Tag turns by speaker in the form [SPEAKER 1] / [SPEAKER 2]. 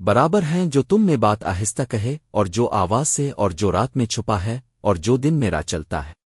[SPEAKER 1] برابر ہیں جو تم میں بات آہستہ کہے اور جو آواز سے اور جو رات میں چھپا ہے اور جو دن میرا چلتا ہے۔